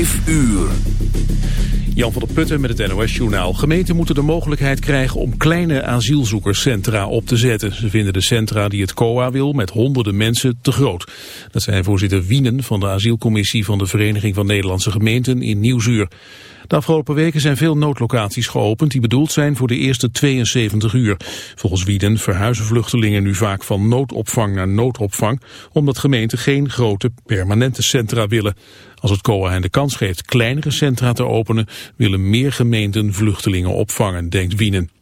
Uur. Jan van der Putten met het NOS-journaal. Gemeenten moeten de mogelijkheid krijgen om kleine asielzoekerscentra op te zetten. Ze vinden de centra die het COA wil met honderden mensen te groot. Dat zei voorzitter Wienen van de asielcommissie van de Vereniging van Nederlandse Gemeenten in Nieuwzuur. De afgelopen weken zijn veel noodlocaties geopend die bedoeld zijn voor de eerste 72 uur. Volgens Wieden verhuizen vluchtelingen nu vaak van noodopvang naar noodopvang, omdat gemeenten geen grote permanente centra willen. Als het COA hen de kans geeft kleinere centra te openen, willen meer gemeenten vluchtelingen opvangen, denkt Wienen.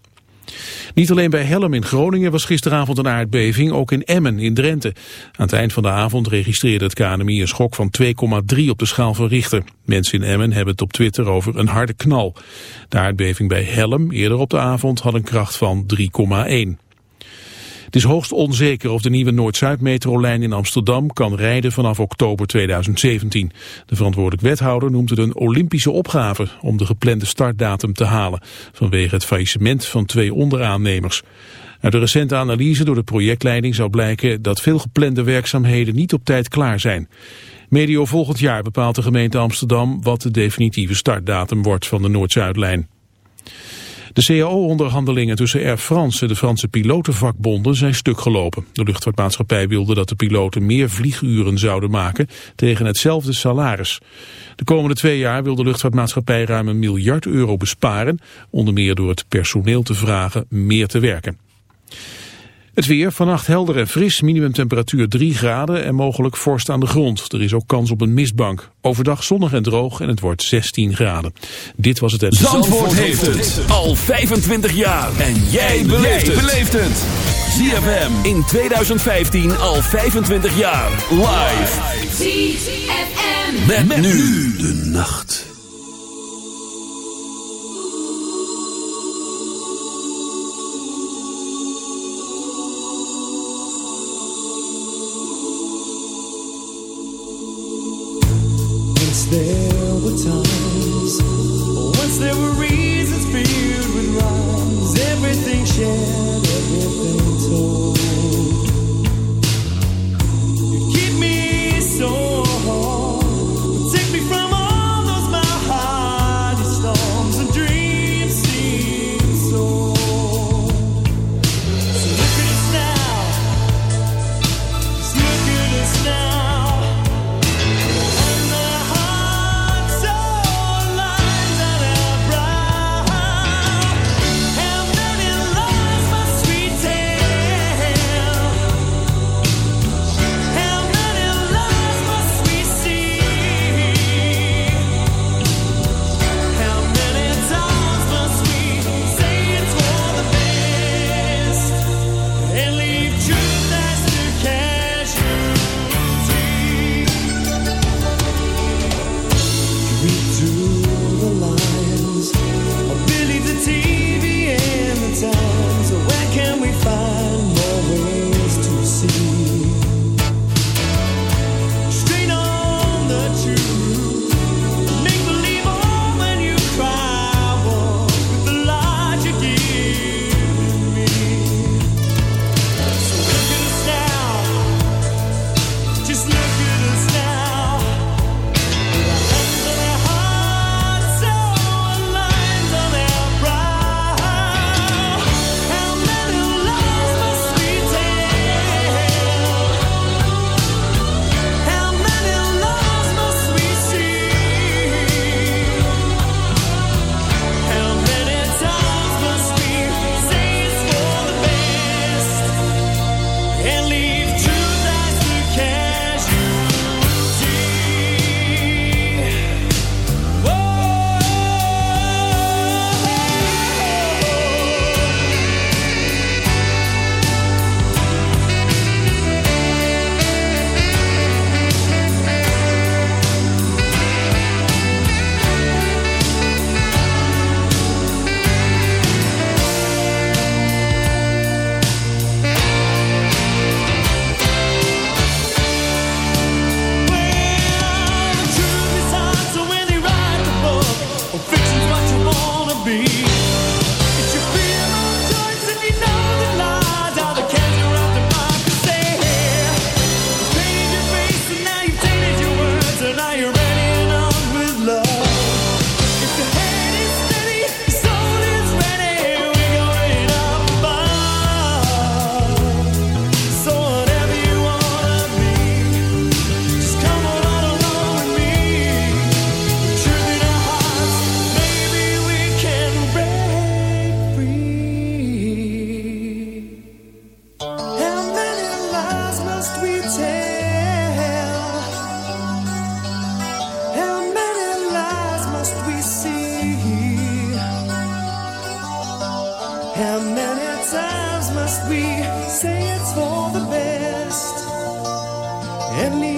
Niet alleen bij Helm in Groningen was gisteravond een aardbeving, ook in Emmen in Drenthe. Aan het eind van de avond registreerde het KNMI een schok van 2,3 op de schaal van Richter. Mensen in Emmen hebben het op Twitter over een harde knal. De aardbeving bij Helm eerder op de avond had een kracht van 3,1. Het is hoogst onzeker of de nieuwe Noord-Zuid-metrolijn in Amsterdam kan rijden vanaf oktober 2017. De verantwoordelijk wethouder noemt het een olympische opgave om de geplande startdatum te halen, vanwege het faillissement van twee onderaannemers. Uit de recente analyse door de projectleiding zou blijken dat veel geplande werkzaamheden niet op tijd klaar zijn. Medio volgend jaar bepaalt de gemeente Amsterdam wat de definitieve startdatum wordt van de Noord-Zuidlijn. De CAO-onderhandelingen tussen Air France en de Franse pilotenvakbonden zijn stuk gelopen. De luchtvaartmaatschappij wilde dat de piloten meer vlieguren zouden maken tegen hetzelfde salaris. De komende twee jaar wil de luchtvaartmaatschappij ruim een miljard euro besparen, onder meer door het personeel te vragen meer te werken. Het weer, vannacht helder en fris, minimumtemperatuur 3 graden en mogelijk vorst aan de grond. Er is ook kans op een mistbank. Overdag zonnig en droog en het wordt 16 graden. Dit was het... Zandvoort, Zandvoort heeft het al 25 jaar. En jij beleeft het. ZFM in 2015 al 25 jaar. Live. ZFM. met nu de nacht. say it's for the best. At least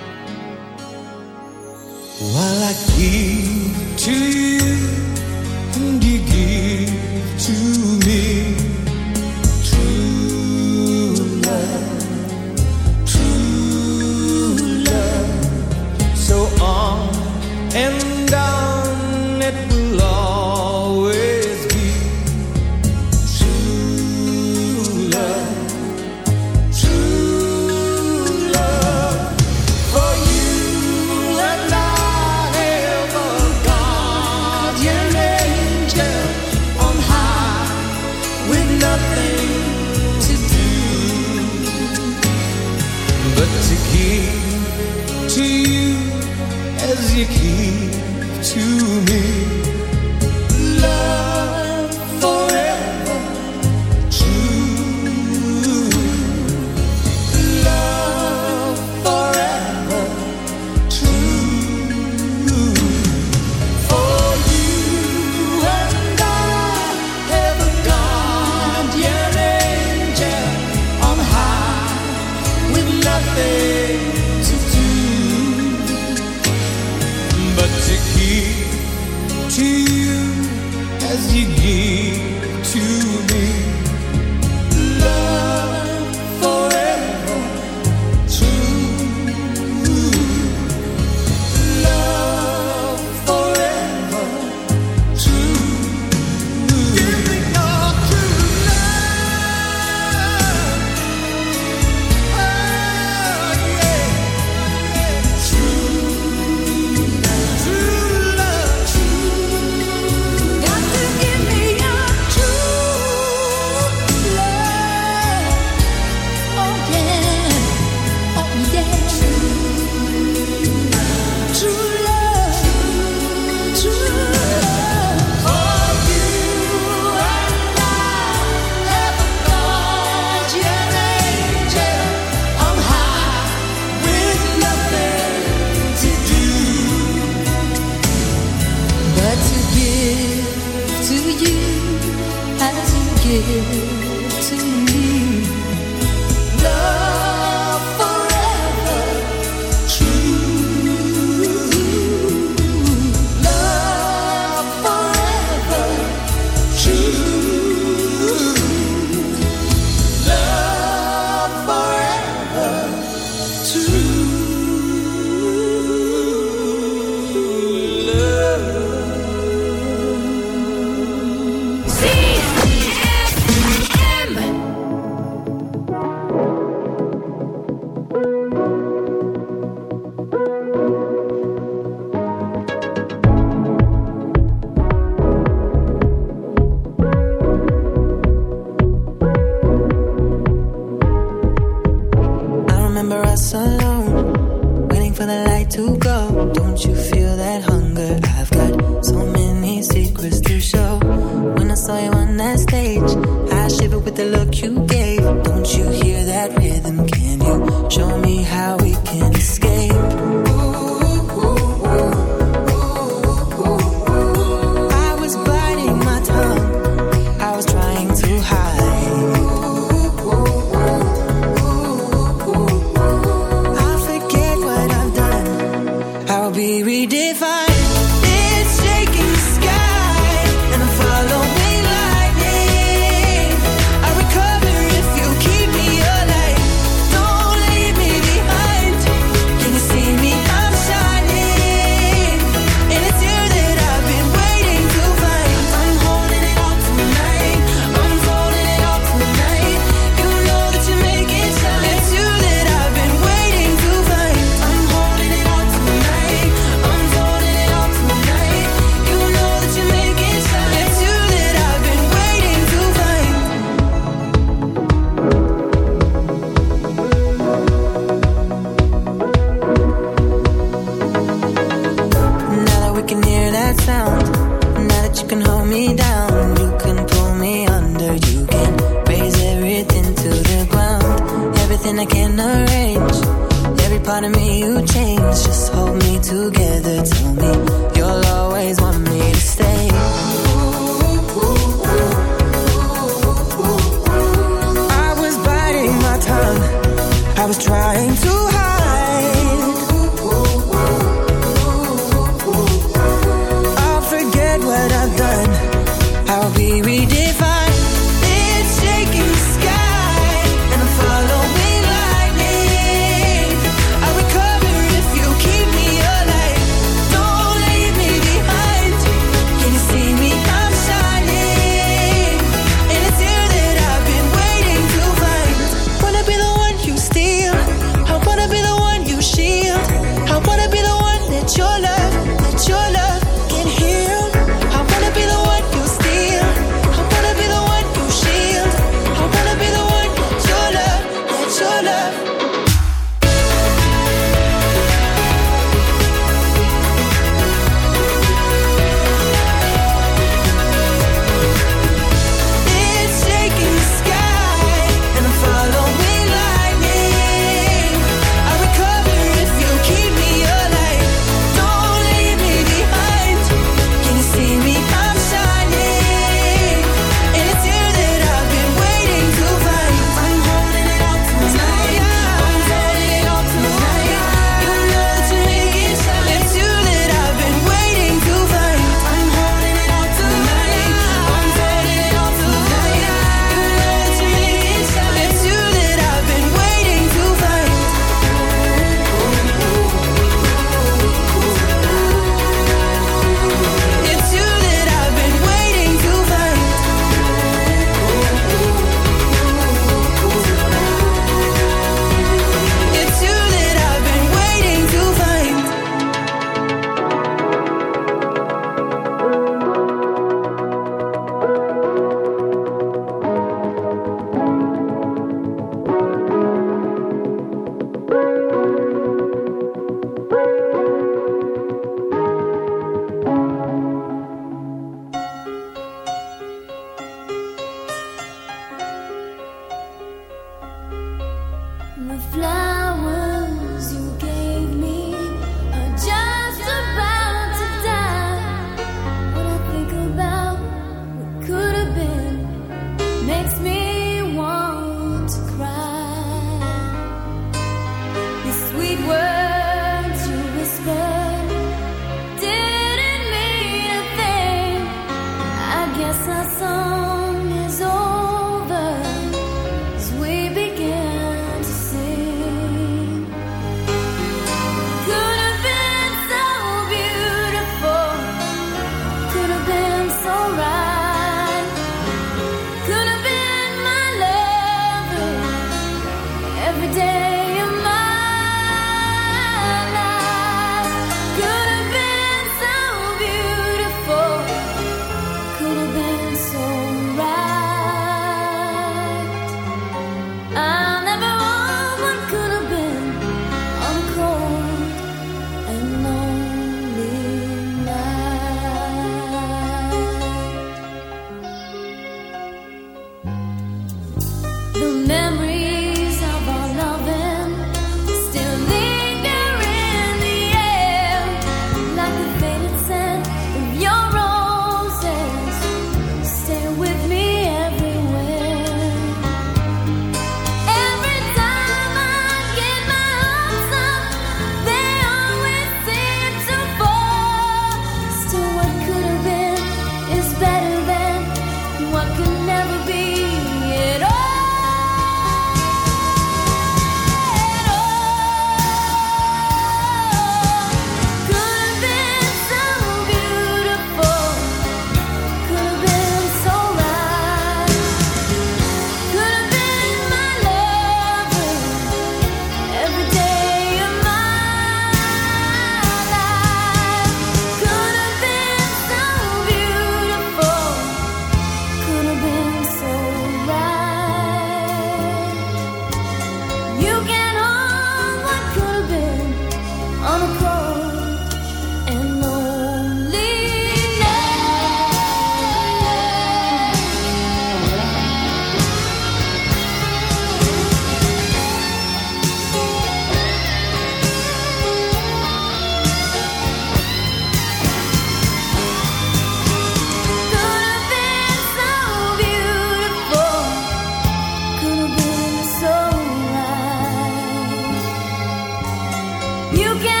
You can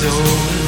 So.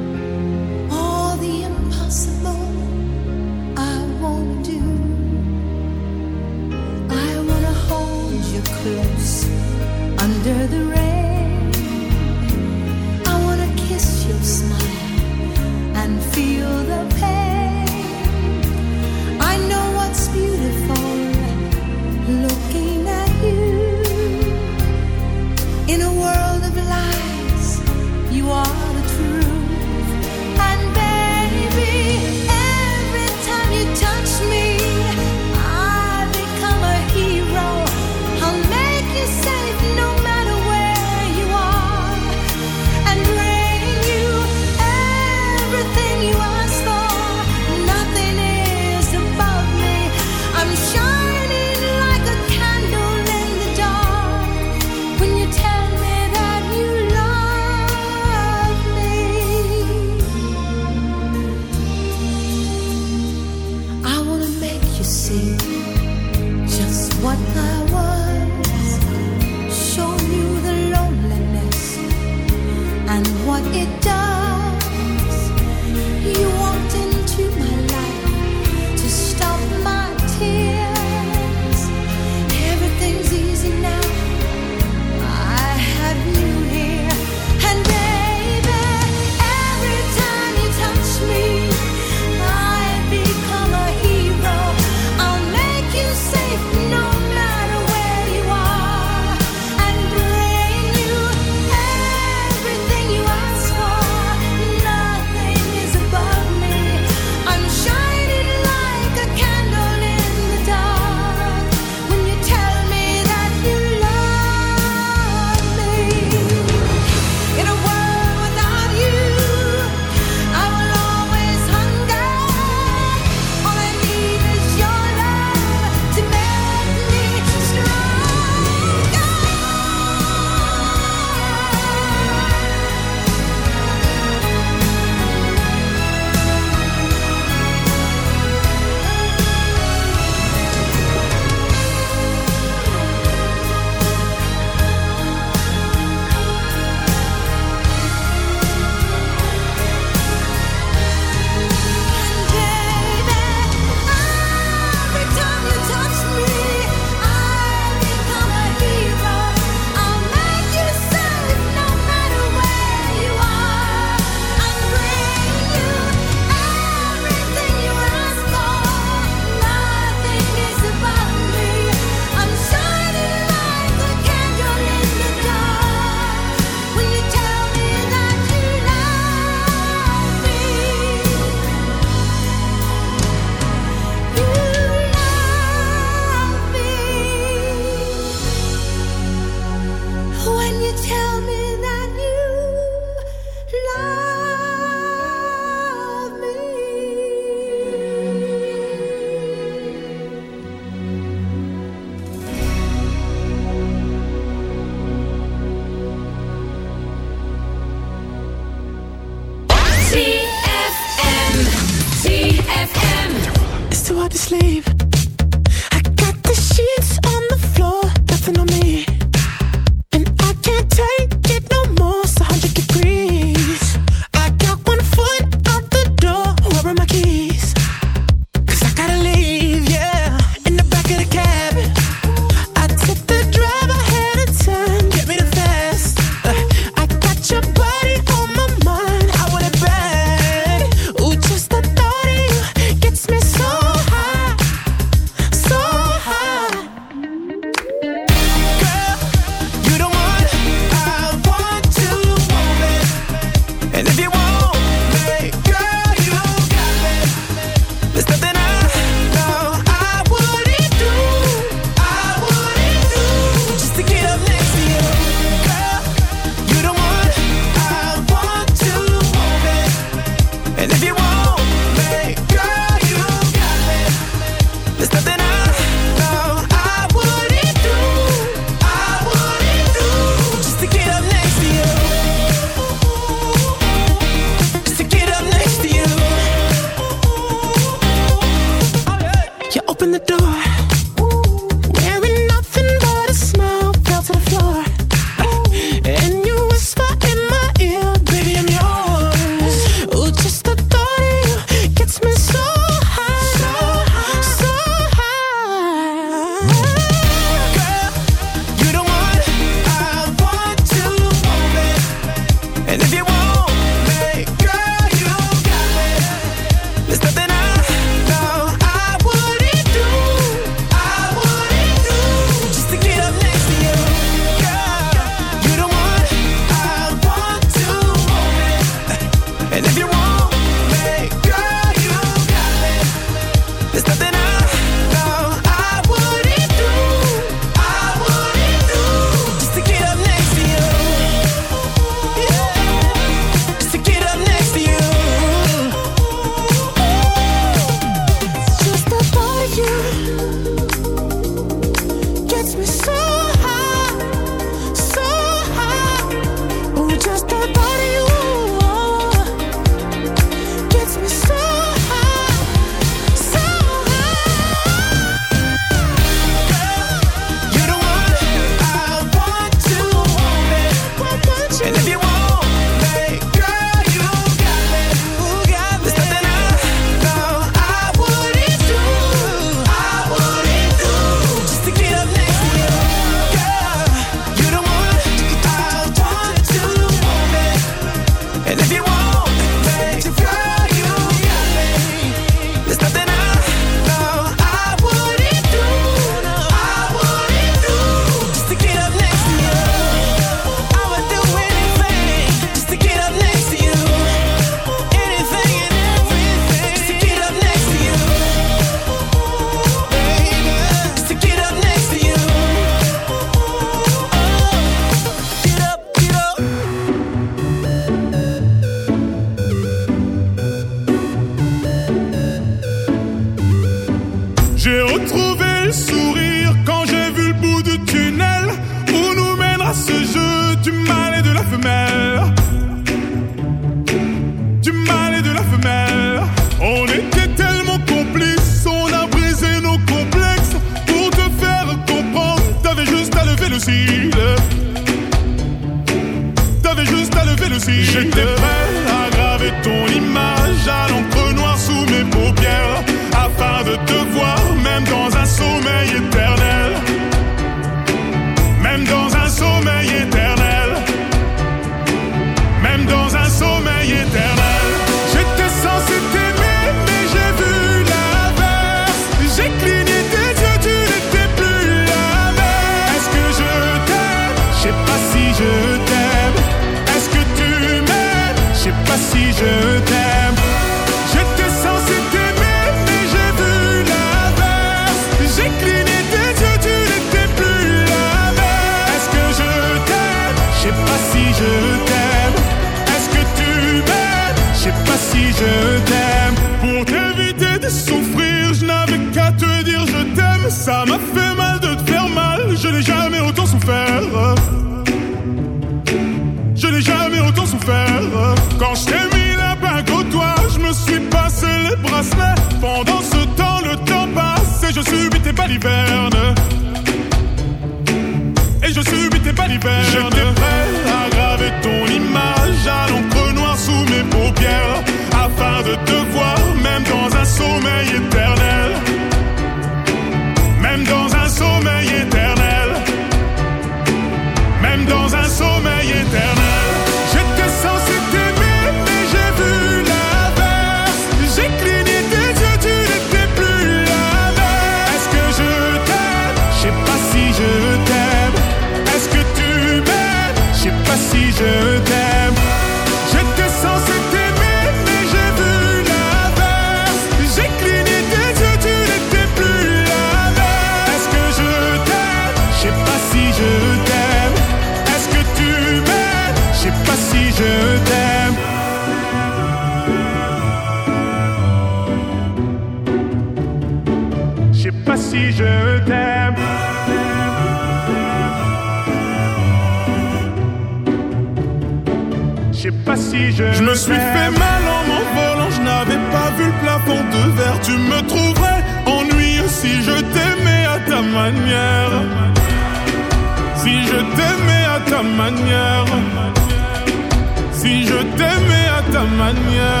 Yeah.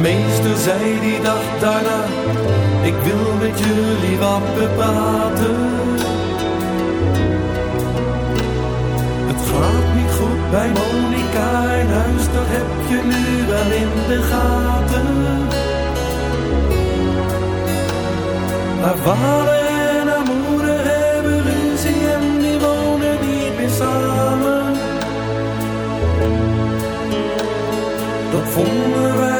Meester zei die dag daarna, ik wil met jullie wat bepraten. Het gaat niet goed bij Monica in huis, dat heb je nu wel in de gaten. Haar vader en haar moeder hebben ruzie en die wonen niet meer samen. Dat vonden wij